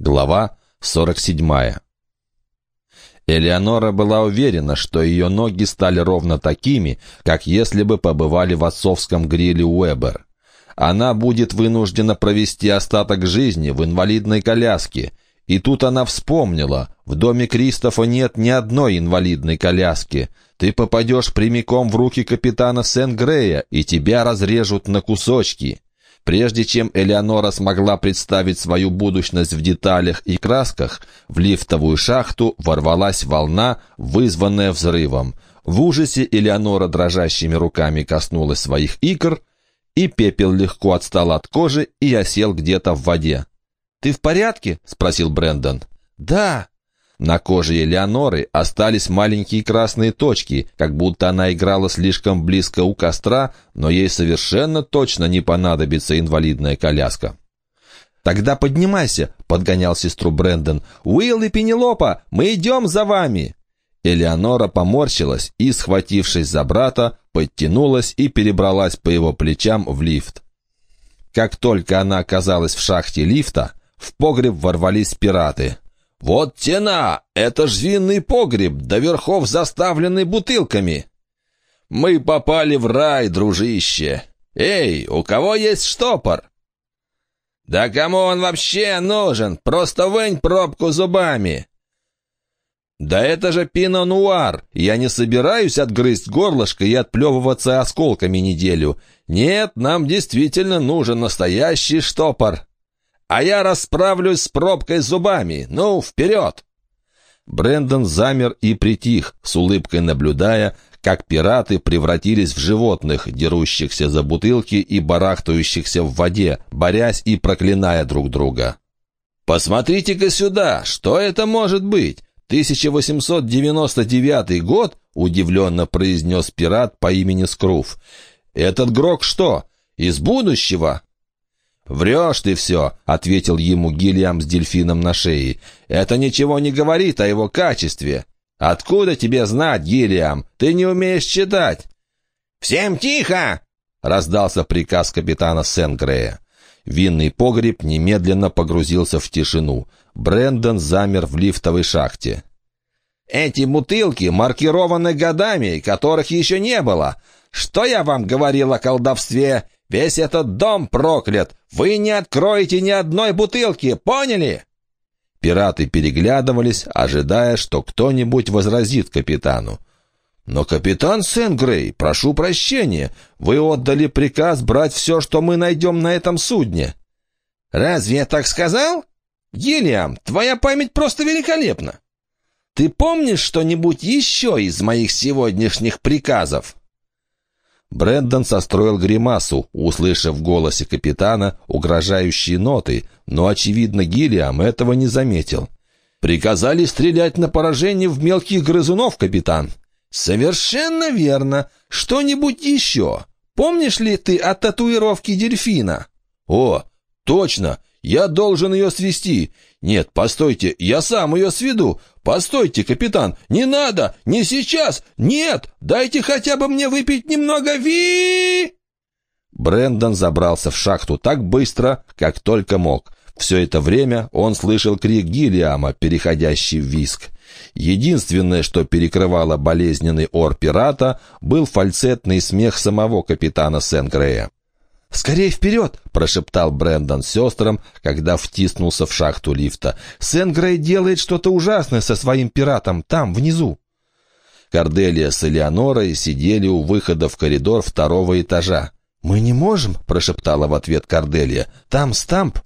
Глава 47. Элеонора была уверена, что ее ноги стали ровно такими, как если бы побывали в отцовском гриле Уэбер. Она будет вынуждена провести остаток жизни в инвалидной коляске. И тут она вспомнила, в доме Кристофа нет ни одной инвалидной коляски. Ты попадешь прямиком в руки капитана Сен-Грея, и тебя разрежут на кусочки. Прежде чем Элеонора смогла представить свою будущность в деталях и красках, в лифтовую шахту ворвалась волна, вызванная взрывом. В ужасе Элеонора дрожащими руками коснулась своих икр, и пепел легко отстал от кожи и осел где-то в воде. «Ты в порядке?» — спросил Брэндон. «Да», на коже Элеоноры остались маленькие красные точки, как будто она играла слишком близко у костра, но ей совершенно точно не понадобится инвалидная коляска. «Тогда поднимайся», — подгонял сестру Брэндон. «Уилл и Пенелопа, мы идем за вами!» Элеонора поморщилась и, схватившись за брата, подтянулась и перебралась по его плечам в лифт. Как только она оказалась в шахте лифта, в погреб ворвались пираты. «Вот тена! Это ж винный погреб, до верхов заставленный бутылками!» «Мы попали в рай, дружище! Эй, у кого есть штопор?» «Да кому он вообще нужен? Просто вынь пробку зубами!» «Да это же пино-нуар! Я не собираюсь отгрызть горлышко и отплевываться осколками неделю. Нет, нам действительно нужен настоящий штопор!» А я расправлюсь с пробкой зубами. Ну, вперед!» Брендон замер и притих, с улыбкой наблюдая, как пираты превратились в животных, дерущихся за бутылки и барахтающихся в воде, борясь и проклиная друг друга. «Посмотрите-ка сюда! Что это может быть? 1899 год?» — удивленно произнес пират по имени Скруф. «Этот Грок что, из будущего?» «Врешь ты все», — ответил ему Гильям с дельфином на шее. «Это ничего не говорит о его качестве». «Откуда тебе знать, Гильям? Ты не умеешь читать». «Всем тихо!» — раздался приказ капитана Сенгрея. Винный погреб немедленно погрузился в тишину. Брендон замер в лифтовой шахте. «Эти бутылки маркированы годами, которых еще не было. Что я вам говорил о колдовстве? Весь этот дом проклят! Вы не откроете ни одной бутылки, поняли?» Пираты переглядывались, ожидая, что кто-нибудь возразит капитану. «Но, капитан Сенгрей, прошу прощения, вы отдали приказ брать все, что мы найдем на этом судне». «Разве я так сказал? Гиллиам, твоя память просто великолепна. Ты помнишь что-нибудь еще из моих сегодняшних приказов?» Брэндон состроил гримасу, услышав в голосе капитана угрожающие ноты, но, очевидно, Гиллиам этого не заметил. «Приказали стрелять на поражение в мелких грызунов, капитан». «Совершенно верно. Что-нибудь еще? Помнишь ли ты о татуировке дельфина?» «О, точно! Я должен ее свести. Нет, постойте, я сам ее сведу. Постойте, капитан, не надо, не сейчас. Нет, дайте хотя бы мне выпить немного ви. Брендон забрался в шахту так быстро, как только мог. Все это время он слышал крик Гиллиама, переходящий в виск. Единственное, что перекрывало болезненный ор пирата, был фальцетный смех самого капитана Сен-Грея. «Скорее вперед!» — прошептал Брэндон сестрам, когда втиснулся в шахту лифта. «Сен-Грей делает что-то ужасное со своим пиратом там, внизу!» Корделия с Элеонорой сидели у выхода в коридор второго этажа. «Мы не можем!» — прошептала в ответ Корделия. «Там стамп!»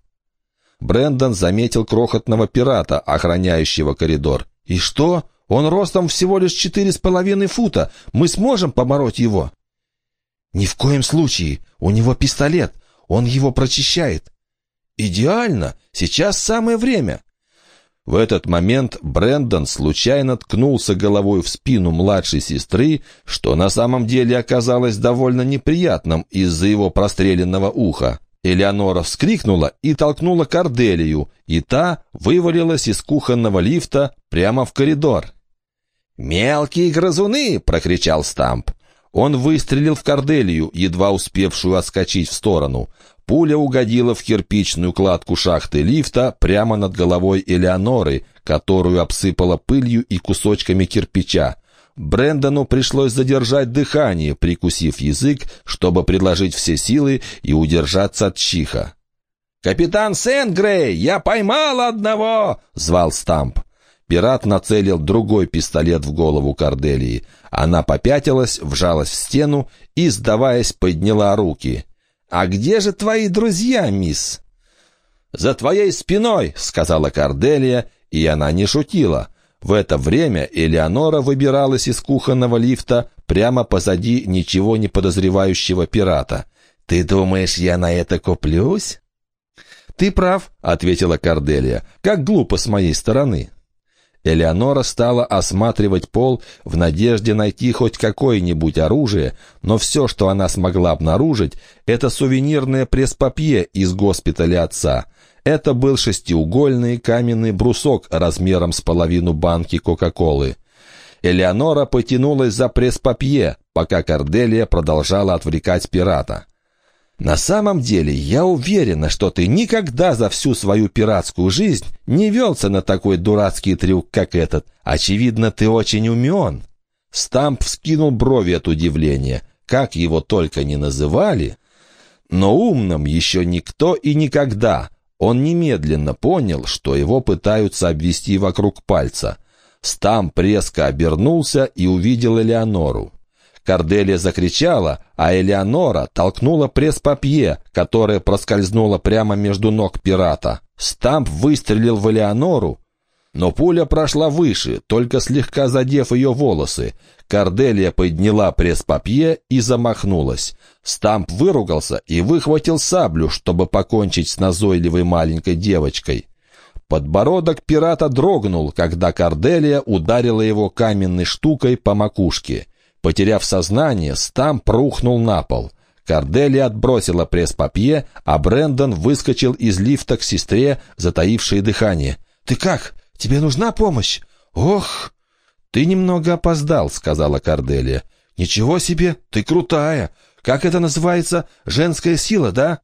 Брэндон заметил крохотного пирата, охраняющего коридор. «И что? Он ростом всего лишь четыре с половиной фута. Мы сможем побороть его?» «Ни в коем случае. У него пистолет. Он его прочищает». «Идеально. Сейчас самое время». В этот момент Брэндон случайно ткнулся головой в спину младшей сестры, что на самом деле оказалось довольно неприятным из-за его простреленного уха. Элеонора вскрикнула и толкнула Корделию, и та вывалилась из кухонного лифта прямо в коридор. «Мелкие грызуны!» — прокричал Стамп. Он выстрелил в Корделию, едва успевшую отскочить в сторону. Пуля угодила в кирпичную кладку шахты лифта прямо над головой Элеоноры, которую обсыпала пылью и кусочками кирпича. Брэндону пришлось задержать дыхание, прикусив язык, чтобы предложить все силы и удержаться от чиха. «Капитан Сенгрей, я поймал одного!» — звал Стамп. Пират нацелил другой пистолет в голову Корделии. Она попятилась, вжалась в стену и, сдаваясь, подняла руки. «А где же твои друзья, мисс?» «За твоей спиной», — сказала Корделия, и она не шутила. В это время Элеонора выбиралась из кухонного лифта прямо позади ничего не подозревающего пирата. «Ты думаешь, я на это куплюсь?» «Ты прав», — ответила Корделия. «Как глупо с моей стороны». Элеонора стала осматривать пол в надежде найти хоть какое-нибудь оружие, но все, что она смогла обнаружить, это сувенирное пресс-папье из госпиталя отца. Это был шестиугольный каменный брусок размером с половину банки Кока-Колы. Элеонора потянулась за пресс-папье, пока Корделия продолжала отвлекать пирата. «На самом деле, я уверена, что ты никогда за всю свою пиратскую жизнь не велся на такой дурацкий трюк, как этот. Очевидно, ты очень умен». Стамп вскинул брови от удивления. Как его только не называли. Но умным еще никто и никогда. Он немедленно понял, что его пытаются обвести вокруг пальца. Стамп резко обернулся и увидел Элеонору. Корделия закричала, а Элеонора толкнула пресс-папье, которое проскользнуло прямо между ног пирата. Стамп выстрелил в Элеонору, но пуля прошла выше, только слегка задев ее волосы. Корделия подняла пресс-папье и замахнулась. Стамп выругался и выхватил саблю, чтобы покончить с назойливой маленькой девочкой. Подбородок пирата дрогнул, когда Корделия ударила его каменной штукой по макушке. Потеряв сознание, Стамп рухнул на пол. Кардели отбросила пресс-папье, а Брэндон выскочил из лифта к сестре, затаившей дыхание. «Ты как? Тебе нужна помощь?» «Ох!» «Ты немного опоздал», — сказала Карделия. «Ничего себе! Ты крутая! Как это называется? Женская сила, да?»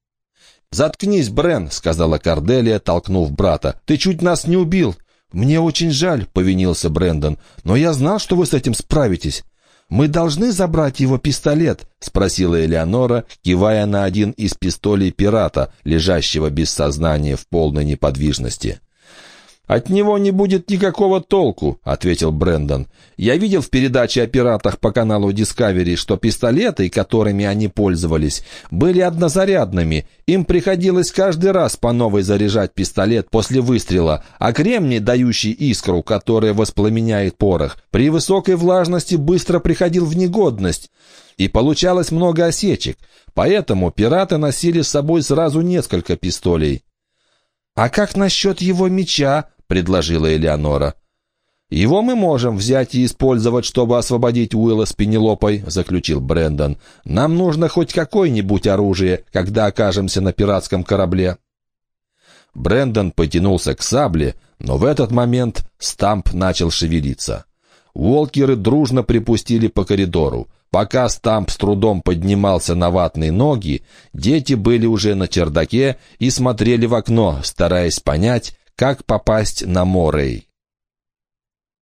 «Заткнись, Брен», — сказала Карделия, толкнув брата. «Ты чуть нас не убил». «Мне очень жаль», — повинился Брэндон. «Но я знал, что вы с этим справитесь. «Мы должны забрать его пистолет?» — спросила Элеонора, кивая на один из пистолей пирата, лежащего без сознания в полной неподвижности. «От него не будет никакого толку», — ответил Брэндон. «Я видел в передаче о пиратах по каналу Discovery, что пистолеты, которыми они пользовались, были однозарядными. Им приходилось каждый раз по новой заряжать пистолет после выстрела, а кремний, дающий искру, которая воспламеняет порох, при высокой влажности быстро приходил в негодность» и получалось много осечек, поэтому пираты носили с собой сразу несколько пистолей. «А как насчет его меча?» Предложила Элеонора. «Его мы можем взять и использовать, чтобы освободить Уилла с Пенелопой», — заключил Брэндон. «Нам нужно хоть какое-нибудь оружие, когда окажемся на пиратском корабле». Брэндон потянулся к сабле, но в этот момент Стамп начал шевелиться. Уолкеры дружно припустили по коридору. Пока Стамп с трудом поднимался на ватные ноги, дети были уже на чердаке и смотрели в окно, стараясь понять, как попасть на Морей?